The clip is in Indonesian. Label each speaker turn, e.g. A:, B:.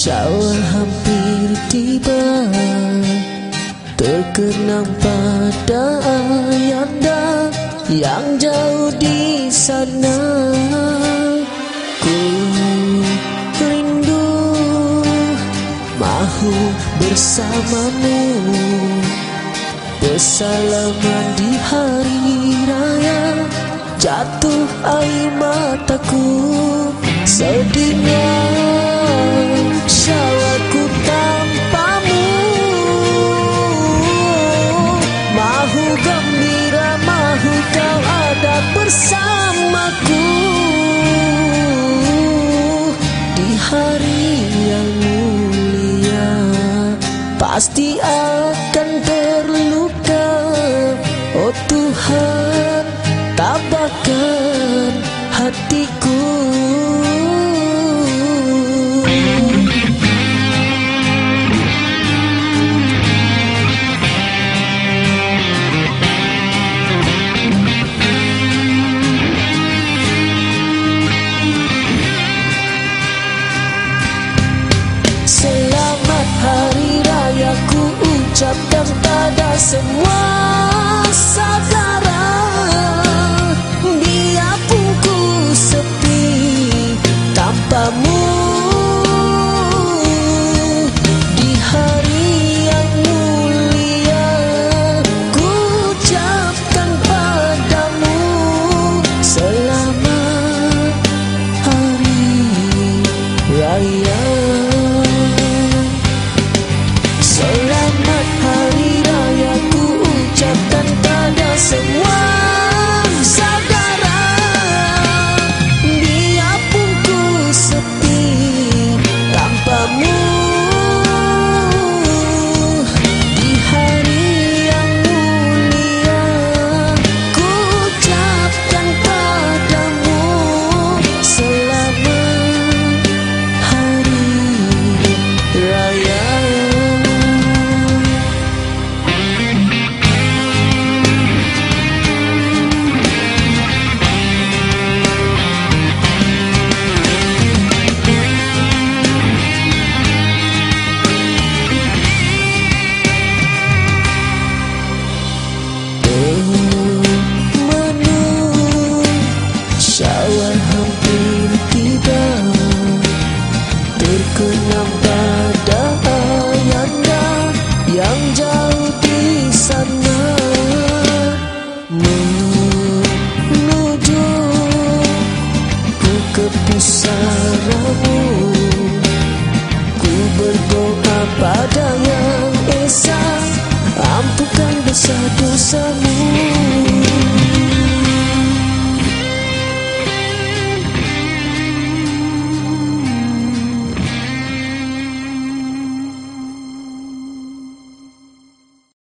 A: Syawal hampir tiba Terkenang pada ayanda Yang jauh di sana. Ku rindu Mahu bersamamu Bersalaman di hari raya. Jatuh air mataku di hari yang mulia pasti ada semua confissão.